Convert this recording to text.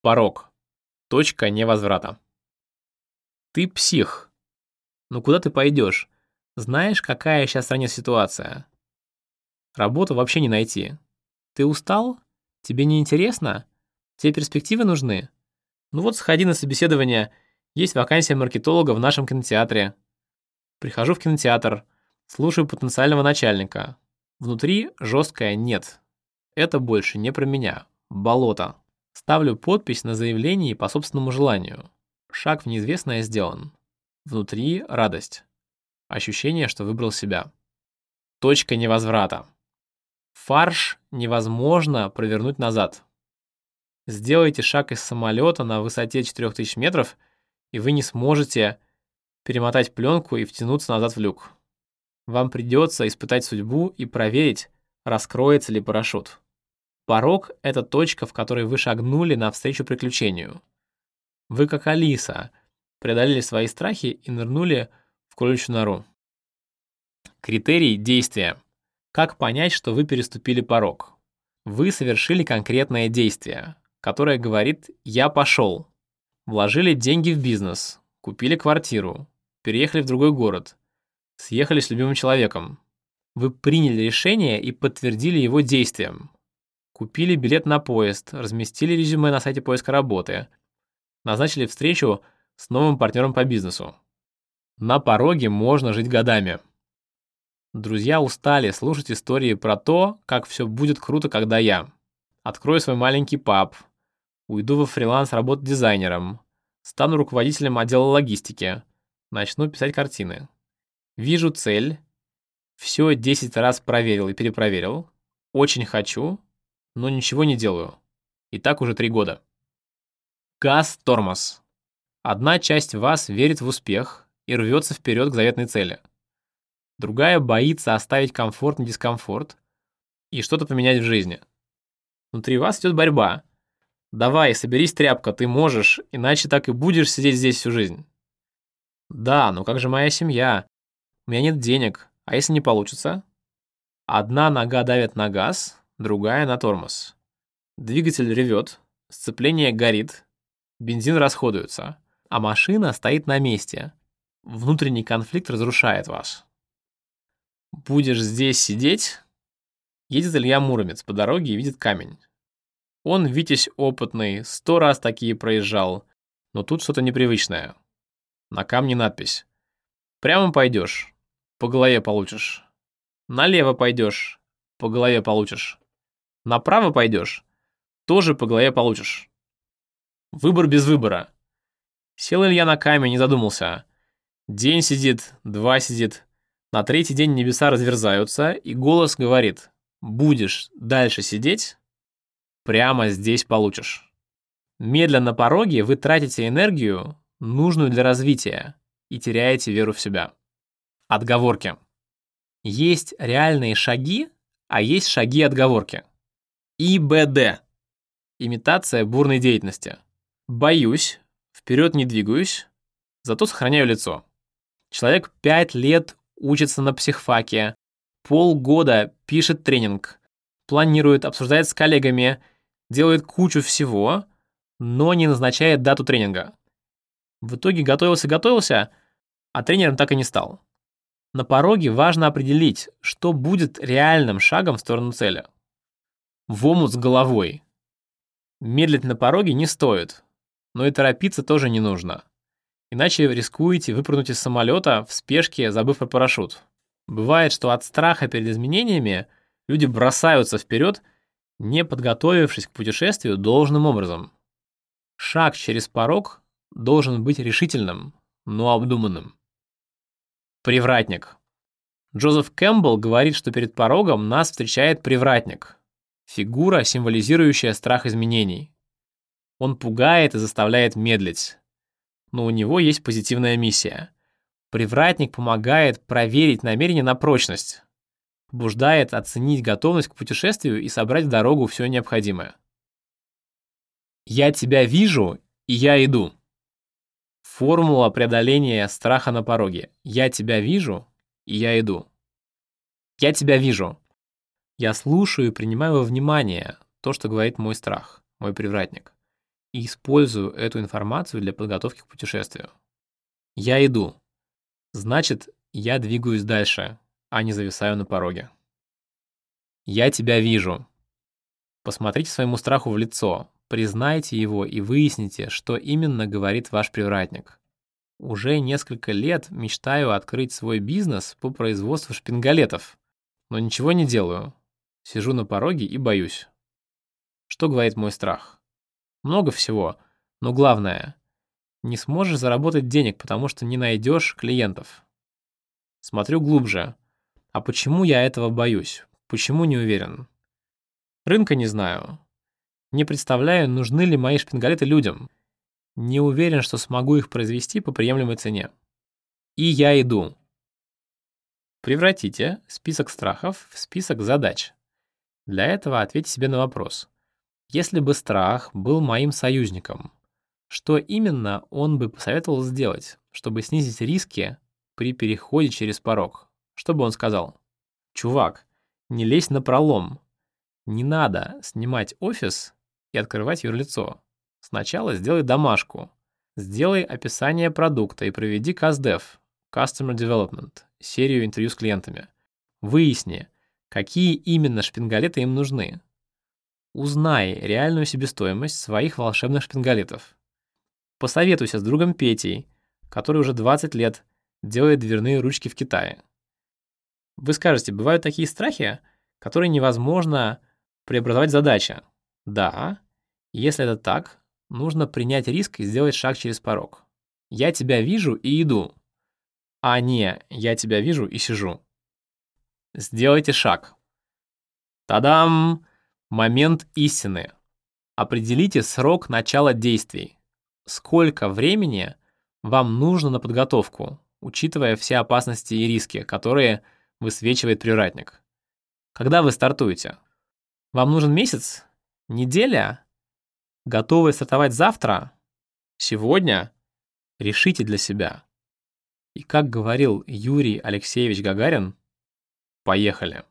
Порог. Точка невозврата. Ты псих. Ну куда ты пойдешь? Знаешь, какая сейчас в ситуация? Работу вообще не найти. Ты устал? Тебе не интересно? Тебе перспективы нужны? Ну вот сходи на собеседование. Есть вакансия маркетолога в нашем кинотеатре. Прихожу в кинотеатр, слушаю потенциального начальника. Внутри жесткое «нет». Это больше не про меня. Болото. Ставлю подпись на заявлении по собственному желанию. Шаг в неизвестное сделан. Внутри радость. Ощущение, что выбрал себя. Точка невозврата. Фарш невозможно провернуть назад. Сделайте шаг из самолета на высоте 4000 метров, и вы не сможете перемотать пленку и втянуться назад в люк. Вам придется испытать судьбу и проверить, раскроется ли парашют. Порог — это точка, в которой вы шагнули навстречу приключению. Вы, как Алиса, преодолели свои страхи и нырнули в колючую нору. Критерий действия. Как понять, что вы переступили порог? Вы совершили конкретное действие, которое говорит «я пошел». Вложили деньги в бизнес, купили квартиру, переехали в другой город, съехали с любимым человеком. Вы приняли решение и подтвердили его действием. Купили билет на поезд, разместили резюме на сайте поиска работы, назначили встречу с новым партнером по бизнесу. На пороге можно жить годами. Друзья устали слушать истории про то, как все будет круто, когда я. Открою свой маленький паб, уйду во фриланс работать дизайнером, стану руководителем отдела логистики, начну писать картины. Вижу цель, все 10 раз проверил и перепроверил, очень хочу, но ничего не делаю. И так уже три года. Газ-тормоз. Одна часть вас верит в успех и рвется вперед к заветной цели. Другая боится оставить комфорт на дискомфорт и что-то поменять в жизни. Внутри вас идет борьба. Давай, соберись, тряпка, ты можешь, иначе так и будешь сидеть здесь всю жизнь. Да, но как же моя семья? У меня нет денег, а если не получится? Одна нога давит на газ, другая на тормоз. Двигатель ревет, сцепление горит, бензин расходуется, а машина стоит на месте. Внутренний конфликт разрушает вас. Будешь здесь сидеть? Едет Илья Муромец по дороге и видит камень. Он, Витязь опытный, сто раз такие проезжал, но тут что-то непривычное. На камне надпись. Прямо пойдешь, по голове получишь. Налево пойдешь, по голове получишь. Направо пойдешь, тоже по голове получишь. Выбор без выбора. Сел Илья на камень и задумался. День сидит, два сидит. На третий день небеса разверзаются, и голос говорит, будешь дальше сидеть, прямо здесь получишь. Медленно на пороге вы тратите энергию, нужную для развития, и теряете веру в себя. Отговорки. Есть реальные шаги, а есть шаги-отговорки. ИБД. Имитация бурной деятельности. Боюсь, вперед не двигаюсь, зато сохраняю лицо. Человек 5 лет учится на психфаке, полгода пишет тренинг, планирует, обсуждает с коллегами, делает кучу всего, но не назначает дату тренинга. В итоге готовился-готовился, а тренером так и не стал. На пороге важно определить, что будет реальным шагом в сторону цели в омут с головой. Медлить на пороге не стоит, но и торопиться тоже не нужно. Иначе рискуете выпрыгнуть из самолета в спешке, забыв про парашют. Бывает, что от страха перед изменениями люди бросаются вперед, не подготовившись к путешествию должным образом. Шаг через порог должен быть решительным, но обдуманным. Привратник. Джозеф Кэмпбелл говорит, что перед порогом нас встречает привратник, Фигура, символизирующая страх изменений. Он пугает и заставляет медлить. Но у него есть позитивная миссия. Привратник помогает проверить намерение на прочность. Побуждает оценить готовность к путешествию и собрать в дорогу все необходимое. «Я тебя вижу, и я иду». Формула преодоления страха на пороге. «Я тебя вижу, и я иду». «Я тебя вижу». Я слушаю и принимаю во внимание то, что говорит мой страх, мой привратник. и использую эту информацию для подготовки к путешествию. Я иду. Значит, я двигаюсь дальше, а не зависаю на пороге. Я тебя вижу. Посмотрите своему страху в лицо, признайте его и выясните, что именно говорит ваш привратник. Уже несколько лет мечтаю открыть свой бизнес по производству шпингалетов, но ничего не делаю. Сижу на пороге и боюсь. Что говорит мой страх? Много всего, но главное — не сможешь заработать денег, потому что не найдешь клиентов. Смотрю глубже. А почему я этого боюсь? Почему не уверен? Рынка не знаю. Не представляю, нужны ли мои шпингалеты людям. Не уверен, что смогу их произвести по приемлемой цене. И я иду. Превратите список страхов в список задач. Для этого ответьте себе на вопрос. Если бы страх был моим союзником, что именно он бы посоветовал сделать, чтобы снизить риски при переходе через порог? Что бы он сказал? Чувак, не лезь на пролом. Не надо снимать офис и открывать юрлицо. Сначала сделай домашку. Сделай описание продукта и проведи CastDev, Customer Development, серию интервью с клиентами. Выясни, какие именно шпингалеты им нужны. Узнай реальную себестоимость своих волшебных шпингалетов. Посоветуйся с другом Петей, который уже 20 лет делает дверные ручки в Китае. Вы скажете, бывают такие страхи, которые невозможно преобразовать в задачи. Да, если это так, нужно принять риск и сделать шаг через порог. Я тебя вижу и иду. А не, я тебя вижу и сижу. Сделайте шаг. Тадам! Момент истины. Определите срок начала действий. Сколько времени вам нужно на подготовку, учитывая все опасности и риски, которые высвечивает привратник. Когда вы стартуете? Вам нужен месяц? Неделя? Готовы стартовать завтра? Сегодня? Решите для себя. И как говорил Юрий Алексеевич Гагарин, поехали.